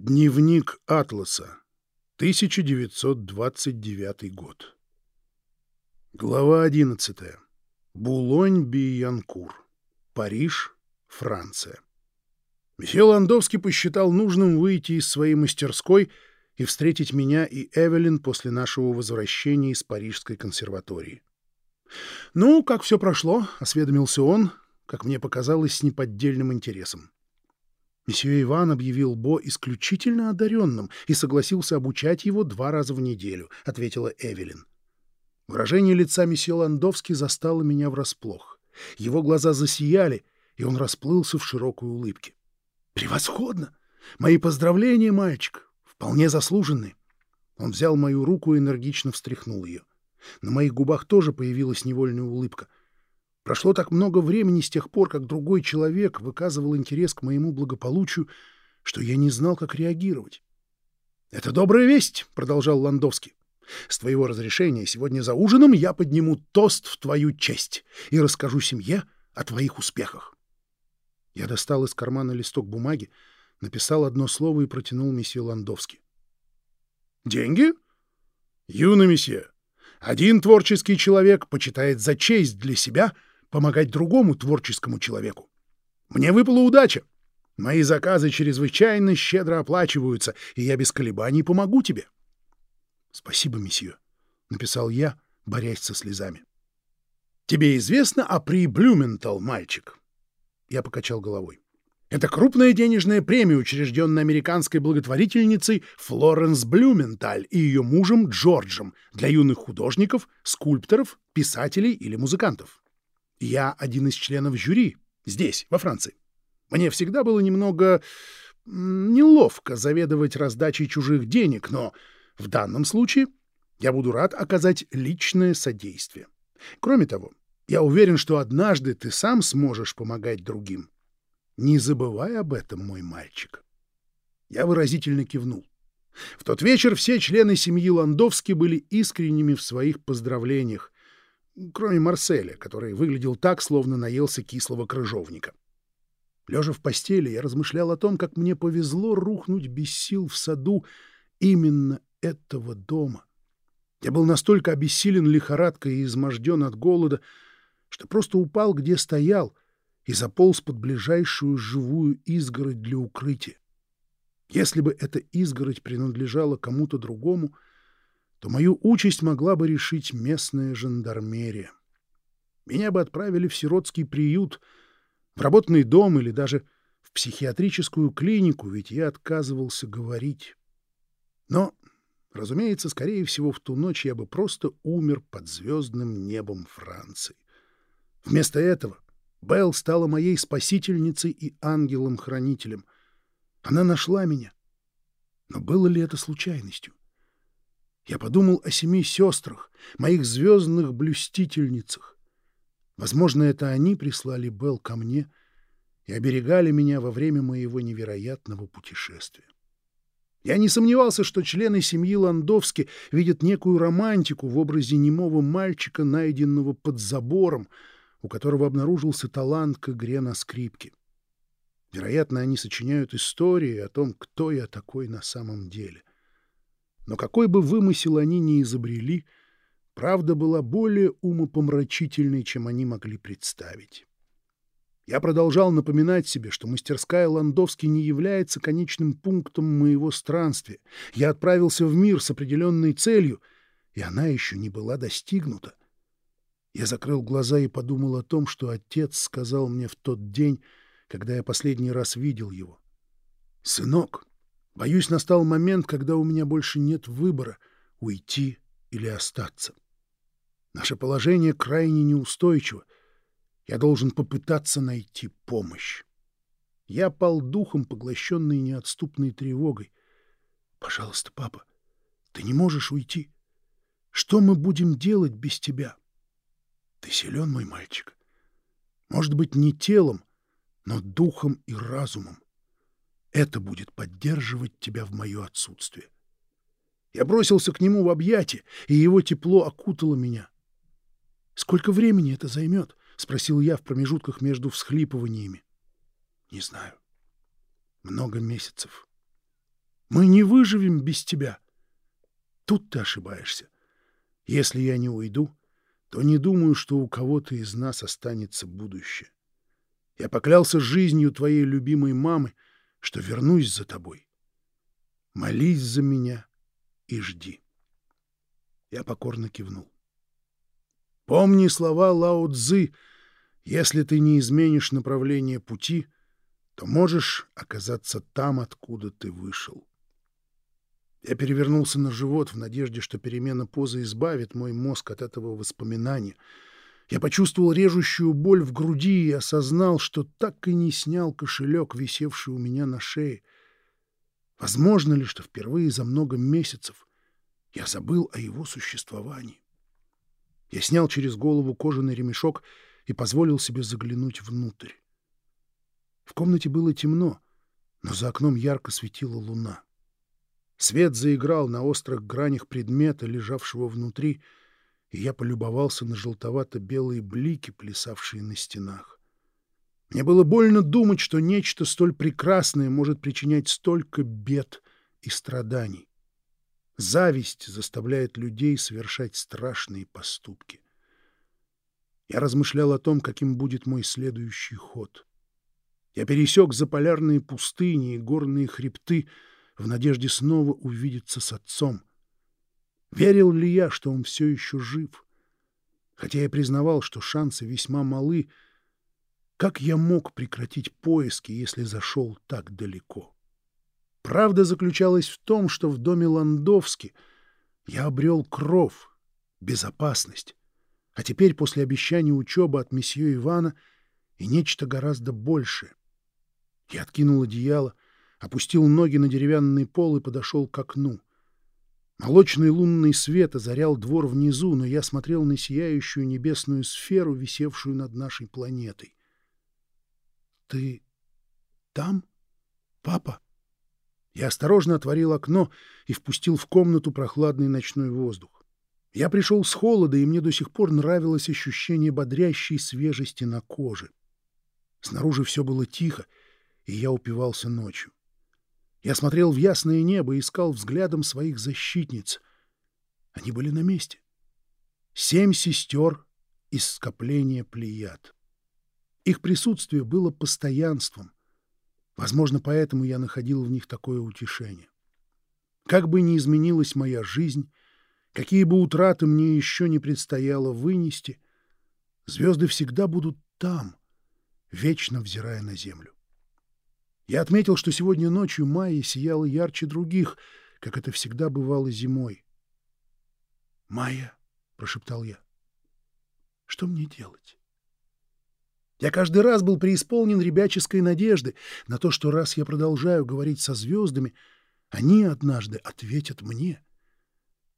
Дневник Атласа. 1929 год. Глава 11. Булонь-Биянкур. Париж, Франция. Месье Ландовский посчитал нужным выйти из своей мастерской и встретить меня и Эвелин после нашего возвращения из Парижской консерватории. «Ну, как все прошло?» — осведомился он, как мне показалось, с неподдельным интересом. Месье Иван объявил Бо исключительно одаренным и согласился обучать его два раза в неделю, — ответила Эвелин. Выражение лица месье Ландовски застало меня врасплох. Его глаза засияли, и он расплылся в широкой улыбке. «Превосходно! Мои поздравления, мальчик! Вполне заслуженные!» Он взял мою руку и энергично встряхнул ее. На моих губах тоже появилась невольная улыбка — Прошло так много времени с тех пор, как другой человек выказывал интерес к моему благополучию, что я не знал, как реагировать. — Это добрая весть, — продолжал Ландовский. — С твоего разрешения сегодня за ужином я подниму тост в твою честь и расскажу семье о твоих успехах. Я достал из кармана листок бумаги, написал одно слово и протянул месье Ландовский. — Деньги? — Юный месье, один творческий человек почитает за честь для себя — помогать другому творческому человеку. Мне выпала удача. Мои заказы чрезвычайно щедро оплачиваются, и я без колебаний помогу тебе. — Спасибо, месье, — написал я, борясь со слезами. — Тебе известно о при Блюментал, мальчик? Я покачал головой. Это крупная денежная премия, учрежденная американской благотворительницей Флоренс Блюменталь и ее мужем Джорджем для юных художников, скульпторов, писателей или музыкантов. Я один из членов жюри здесь, во Франции. Мне всегда было немного неловко заведовать раздачей чужих денег, но в данном случае я буду рад оказать личное содействие. Кроме того, я уверен, что однажды ты сам сможешь помогать другим. Не забывай об этом, мой мальчик. Я выразительно кивнул. В тот вечер все члены семьи Ландовски были искренними в своих поздравлениях, кроме Марселя, который выглядел так, словно наелся кислого крыжовника. Лежа в постели, я размышлял о том, как мне повезло рухнуть без сил в саду именно этого дома. Я был настолько обессилен лихорадкой и изможден от голода, что просто упал, где стоял, и заполз под ближайшую живую изгородь для укрытия. Если бы эта изгородь принадлежала кому-то другому — то мою участь могла бы решить местная жандармерия. Меня бы отправили в сиротский приют, в работный дом или даже в психиатрическую клинику, ведь я отказывался говорить. Но, разумеется, скорее всего, в ту ночь я бы просто умер под звездным небом Франции. Вместо этого Белл стала моей спасительницей и ангелом-хранителем. Она нашла меня. Но было ли это случайностью? Я подумал о семи сестрах, моих звездных блюстительницах. Возможно, это они прислали Белл ко мне и оберегали меня во время моего невероятного путешествия. Я не сомневался, что члены семьи Ландовски видят некую романтику в образе немого мальчика, найденного под забором, у которого обнаружился талант к игре на скрипке. Вероятно, они сочиняют истории о том, кто я такой на самом деле. Но какой бы вымысел они ни изобрели, правда была более умопомрачительной, чем они могли представить. Я продолжал напоминать себе, что мастерская Ландовски не является конечным пунктом моего странствия. Я отправился в мир с определенной целью, и она еще не была достигнута. Я закрыл глаза и подумал о том, что отец сказал мне в тот день, когда я последний раз видел его. «Сынок, Боюсь, настал момент, когда у меня больше нет выбора — уйти или остаться. Наше положение крайне неустойчиво. Я должен попытаться найти помощь. Я пал духом, поглощенный неотступной тревогой. Пожалуйста, папа, ты не можешь уйти. Что мы будем делать без тебя? Ты силен, мой мальчик. Может быть, не телом, но духом и разумом. Это будет поддерживать тебя в мое отсутствие. Я бросился к нему в объятия, и его тепло окутало меня. «Сколько времени это займет?» — спросил я в промежутках между всхлипываниями. «Не знаю. Много месяцев. Мы не выживем без тебя. Тут ты ошибаешься. Если я не уйду, то не думаю, что у кого-то из нас останется будущее. Я поклялся жизнью твоей любимой мамы, что вернусь за тобой. Молись за меня и жди. Я покорно кивнул. Помни слова Лао Цзы. Если ты не изменишь направление пути, то можешь оказаться там, откуда ты вышел. Я перевернулся на живот в надежде, что перемена позы избавит мой мозг от этого воспоминания. Я почувствовал режущую боль в груди и осознал, что так и не снял кошелек, висевший у меня на шее. Возможно ли, что впервые за много месяцев я забыл о его существовании? Я снял через голову кожаный ремешок и позволил себе заглянуть внутрь. В комнате было темно, но за окном ярко светила луна. Свет заиграл на острых гранях предмета, лежавшего внутри, и я полюбовался на желтовато-белые блики, плясавшие на стенах. Мне было больно думать, что нечто столь прекрасное может причинять столько бед и страданий. Зависть заставляет людей совершать страшные поступки. Я размышлял о том, каким будет мой следующий ход. Я пересек заполярные пустыни и горные хребты в надежде снова увидеться с отцом. Верил ли я, что он все еще жив? Хотя я признавал, что шансы весьма малы, как я мог прекратить поиски, если зашел так далеко? Правда заключалась в том, что в доме Ландовски я обрел кров, безопасность, а теперь после обещания учебы от месье Ивана и нечто гораздо большее. Я откинул одеяло, опустил ноги на деревянный пол и подошел к окну. Молочный лунный свет озарял двор внизу, но я смотрел на сияющую небесную сферу, висевшую над нашей планетой. — Ты там, папа? Я осторожно отворил окно и впустил в комнату прохладный ночной воздух. Я пришел с холода, и мне до сих пор нравилось ощущение бодрящей свежести на коже. Снаружи все было тихо, и я упивался ночью. Я смотрел в ясное небо и искал взглядом своих защитниц. Они были на месте. Семь сестер из скопления плеяд. Их присутствие было постоянством. Возможно, поэтому я находил в них такое утешение. Как бы ни изменилась моя жизнь, какие бы утраты мне еще не предстояло вынести, звезды всегда будут там, вечно взирая на землю. Я отметил, что сегодня ночью Майя сияла ярче других, как это всегда бывало зимой. «Майя», — прошептал я, — «что мне делать?» Я каждый раз был преисполнен ребяческой надежды на то, что раз я продолжаю говорить со звездами, они однажды ответят мне.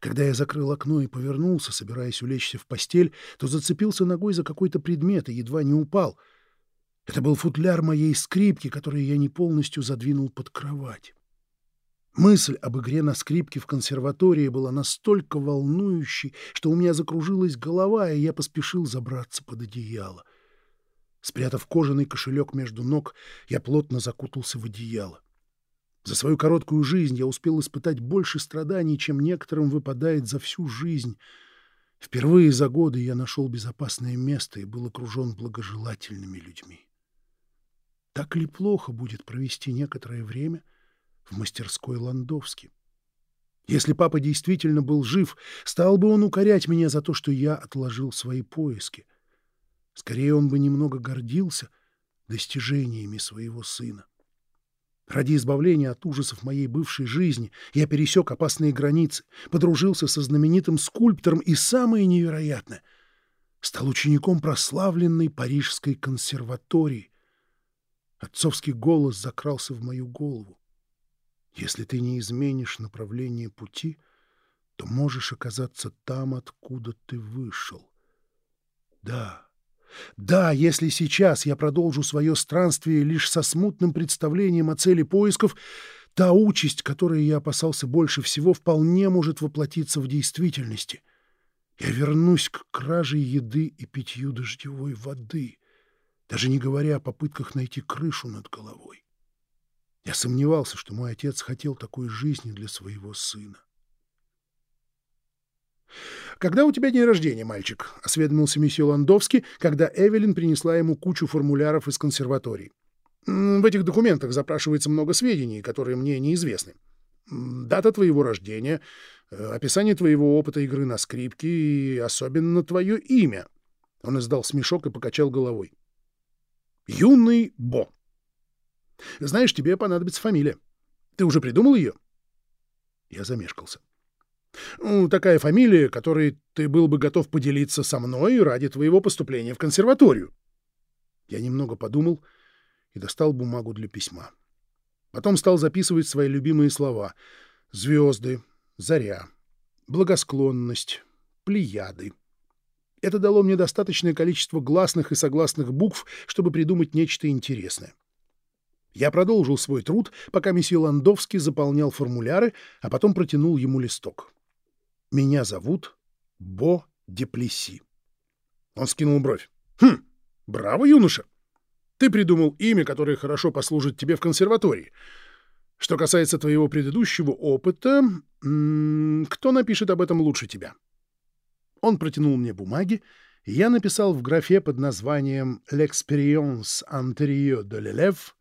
Когда я закрыл окно и повернулся, собираясь улечься в постель, то зацепился ногой за какой-то предмет и едва не упал — это был футляр моей скрипки, который я не полностью задвинул под кровать. Мысль об игре на скрипке в консерватории была настолько волнующей, что у меня закружилась голова, и я поспешил забраться под одеяло. Спрятав кожаный кошелек между ног, я плотно закутался в одеяло. За свою короткую жизнь я успел испытать больше страданий, чем некоторым выпадает за всю жизнь. Впервые за годы я нашел безопасное место и был окружен благожелательными людьми. Так ли плохо будет провести некоторое время в мастерской Ландовски? Если папа действительно был жив, стал бы он укорять меня за то, что я отложил свои поиски. Скорее, он бы немного гордился достижениями своего сына. Ради избавления от ужасов моей бывшей жизни я пересек опасные границы, подружился со знаменитым скульптором и, самое невероятное, стал учеником прославленной Парижской консерватории, Отцовский голос закрался в мою голову. Если ты не изменишь направление пути, то можешь оказаться там, откуда ты вышел. Да, да, если сейчас я продолжу свое странствие лишь со смутным представлением о цели поисков, та участь, которой я опасался больше всего, вполне может воплотиться в действительности. Я вернусь к краже еды и питью дождевой воды — даже не говоря о попытках найти крышу над головой. Я сомневался, что мой отец хотел такой жизни для своего сына. «Когда у тебя день рождения, мальчик?» — осведомился месье Ландовский, когда Эвелин принесла ему кучу формуляров из консерватории. «В этих документах запрашивается много сведений, которые мне неизвестны. Дата твоего рождения, э, описание твоего опыта игры на скрипке и особенно твое имя». Он издал смешок и покачал головой. «Юный Бо. Знаешь, тебе понадобится фамилия. Ты уже придумал ее?» Я замешкался. Ну, такая фамилия, которой ты был бы готов поделиться со мной ради твоего поступления в консерваторию. Я немного подумал и достал бумагу для письма. Потом стал записывать свои любимые слова. Звезды, заря, благосклонность, плеяды. Это дало мне достаточное количество гласных и согласных букв, чтобы придумать нечто интересное. Я продолжил свой труд, пока месье Ландовский заполнял формуляры, а потом протянул ему листок. Меня зовут Бо Деплеси. Он скинул бровь. Хм, браво, юноша. Ты придумал имя, которое хорошо послужит тебе в консерватории. Что касается твоего предыдущего опыта, кто напишет об этом лучше тебя? Он протянул мне бумаги, и я написал в графе под названием «L'expérience antérieure de l'élève»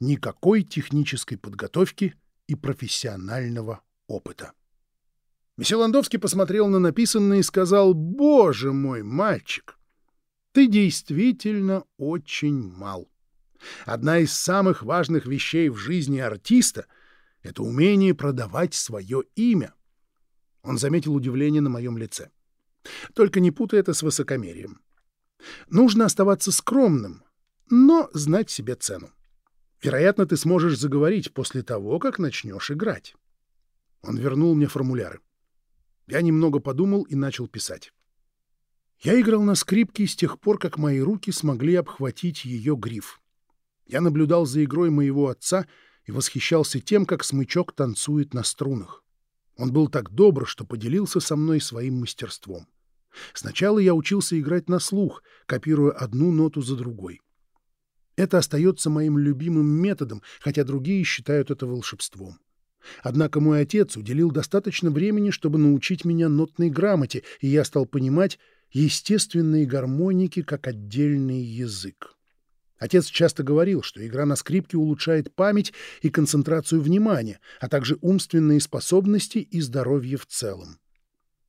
никакой технической подготовки и профессионального опыта. Месье Ландовский посмотрел на написанное и сказал, «Боже мой, мальчик, ты действительно очень мал. Одна из самых важных вещей в жизни артиста — это умение продавать свое имя». Он заметил удивление на моем лице. Только не путай это с высокомерием. Нужно оставаться скромным, но знать себе цену. Вероятно, ты сможешь заговорить после того, как начнешь играть. Он вернул мне формуляры. Я немного подумал и начал писать. Я играл на скрипке с тех пор, как мои руки смогли обхватить ее гриф. Я наблюдал за игрой моего отца и восхищался тем, как смычок танцует на струнах. Он был так добр, что поделился со мной своим мастерством. Сначала я учился играть на слух, копируя одну ноту за другой. Это остается моим любимым методом, хотя другие считают это волшебством. Однако мой отец уделил достаточно времени, чтобы научить меня нотной грамоте, и я стал понимать естественные гармоники как отдельный язык. Отец часто говорил, что игра на скрипке улучшает память и концентрацию внимания, а также умственные способности и здоровье в целом.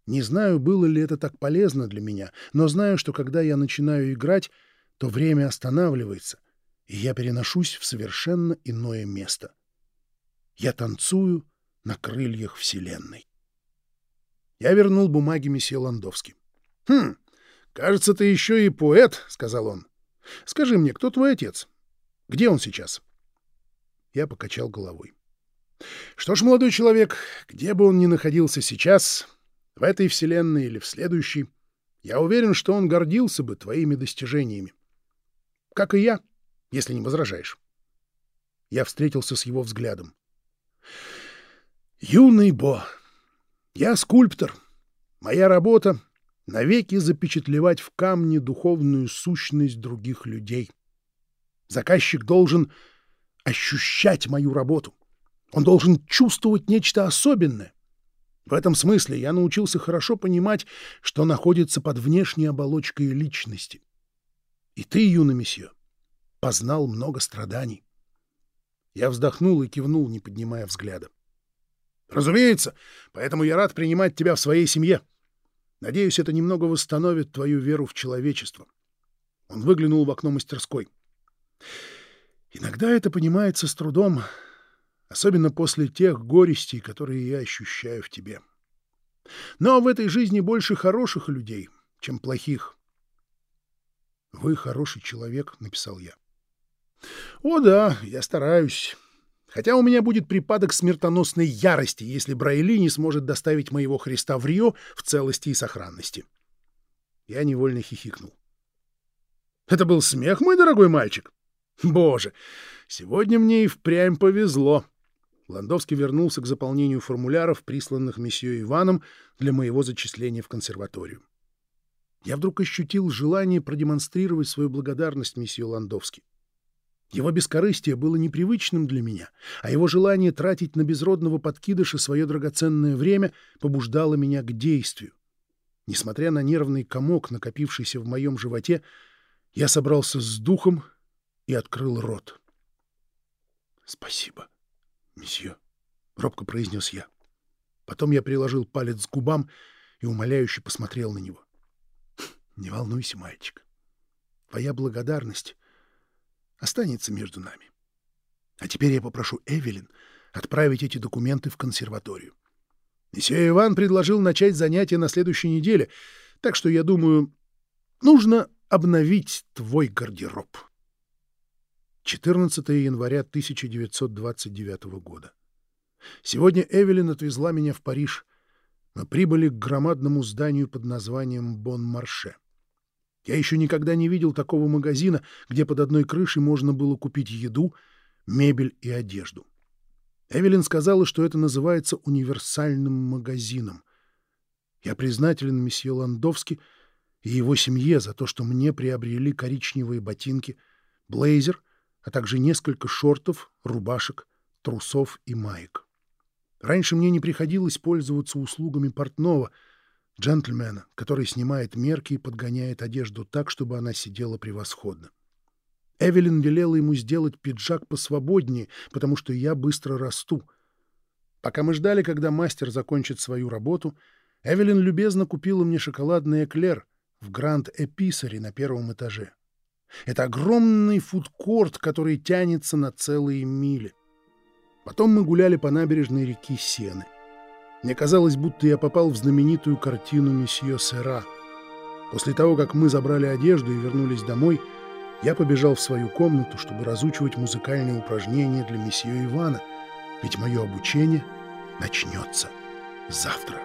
Не знаю, было ли это так полезно для меня, но знаю, что когда я начинаю играть, то время останавливается, и я переношусь в совершенно иное место — я танцую на крыльях Вселенной. Я вернул бумаги месье Ландовски. — Хм, кажется, ты еще и поэт, — сказал он. — Скажи мне, кто твой отец? Где он сейчас? Я покачал головой. — Что ж, молодой человек, где бы он ни находился сейчас, в этой Вселенной или в следующей, я уверен, что он гордился бы твоими достижениями. Как и я, если не возражаешь. Я встретился с его взглядом. Юный Бо, я скульптор. Моя работа — навеки запечатлевать в камне духовную сущность других людей. Заказчик должен ощущать мою работу. Он должен чувствовать нечто особенное. В этом смысле я научился хорошо понимать, что находится под внешней оболочкой личности. И ты, юный месье, познал много страданий. Я вздохнул и кивнул, не поднимая взгляда. «Разумеется, поэтому я рад принимать тебя в своей семье. Надеюсь, это немного восстановит твою веру в человечество». Он выглянул в окно мастерской. «Иногда это понимается с трудом, особенно после тех горестей, которые я ощущаю в тебе. Но в этой жизни больше хороших людей, чем плохих». «Вы хороший человек», — написал я. О да, я стараюсь. Хотя у меня будет припадок смертоносной ярости, если Брайли не сможет доставить моего Христа в Рио в целости и сохранности. Я невольно хихикнул. Это был смех, мой дорогой мальчик? Боже, сегодня мне и впрямь повезло. Ландовский вернулся к заполнению формуляров, присланных месье Иваном для моего зачисления в консерваторию. Я вдруг ощутил желание продемонстрировать свою благодарность месье Ландовски. Его бескорыстие было непривычным для меня, а его желание тратить на безродного подкидыша свое драгоценное время побуждало меня к действию. Несмотря на нервный комок, накопившийся в моем животе, я собрался с духом и открыл рот. — Спасибо, месье, — робко произнес я. Потом я приложил палец к губам и умоляюще посмотрел на него. — Не волнуйся, мальчик. Твоя благодарность останется между нами. А теперь я попрошу Эвелин отправить эти документы в консерваторию. Месье Иван предложил начать занятия на следующей неделе, так что, я думаю, нужно обновить твой гардероб. 14 января 1929 года. Сегодня Эвелин отвезла меня в Париж. Мы прибыли к громадному зданию под названием Бон-Марше. Я еще никогда не видел такого магазина, где под одной крышей можно было купить еду, мебель и одежду. Эвелин сказала, что это называется универсальным магазином. Я признателен месье Ландовски и его семье за то, что мне приобрели коричневые ботинки, блейзер, а также несколько шортов, рубашек, трусов и маек. Раньше мне не приходилось пользоваться услугами портного — джентльмена, который снимает мерки и подгоняет одежду так, чтобы она сидела превосходно. Эвелин велела ему сделать пиджак посвободнее, потому что я быстро расту. Пока мы ждали, когда мастер закончит свою работу, Эвелин любезно купила мне шоколадный эклер в Гранд Эписаре на первом этаже. Это огромный фудкорт, который тянется на целые мили. Потом мы гуляли по набережной реки Сены. Мне казалось, будто я попал в знаменитую картину месье Сера. После того, как мы забрали одежду и вернулись домой, я побежал в свою комнату, чтобы разучивать музыкальные упражнения для месье Ивана, ведь мое обучение начнется завтра.